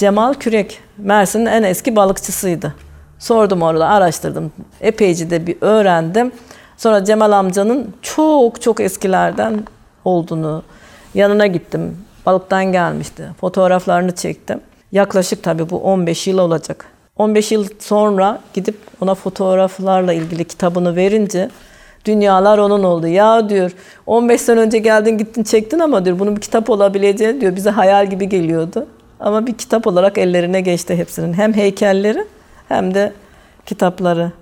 Cemal Kürek, Mersin'in en eski balıkçısıydı. Sordum orada, araştırdım. Epeyce de bir öğrendim. Sonra Cemal amcanın çok çok eskilerden olduğunu yanına gittim. Balıktan gelmişti. Fotoğraflarını çektim. Yaklaşık tabii bu 15 yıl olacak. 15 yıl sonra gidip ona fotoğraflarla ilgili kitabını verince dünyalar onun oldu. Ya diyor 15 sene önce geldin gittin çektin ama diyor bunun bir kitap olabileceğini diyor bize hayal gibi geliyordu. Ama bir kitap olarak ellerine geçti hepsinin. Hem heykelleri hem de kitapları.